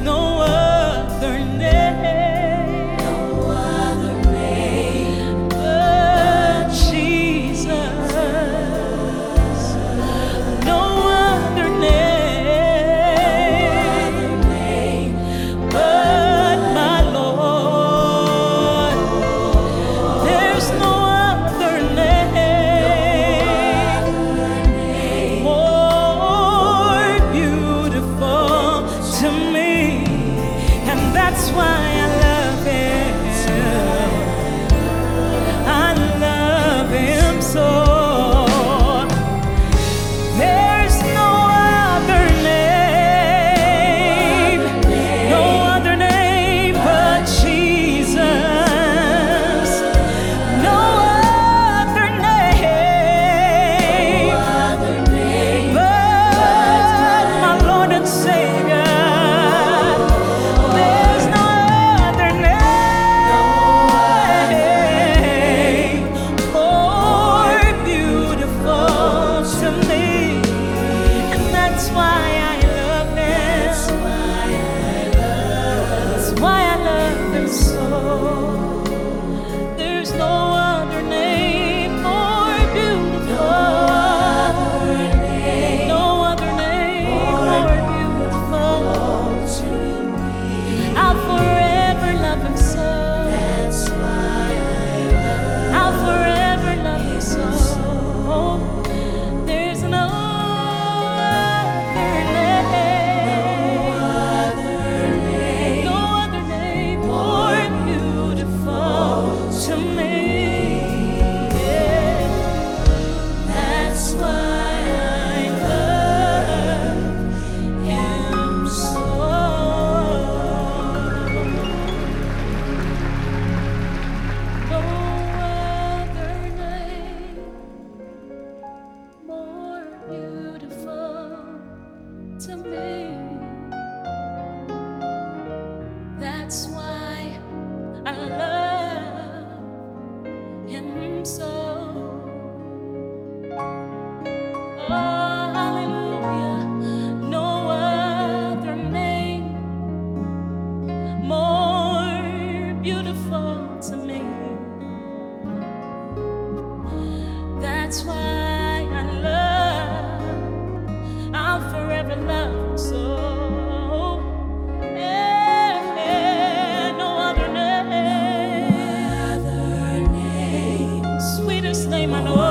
no That's why I love him so. Oh, hallelujah. No other name more beautiful to me. That's why. de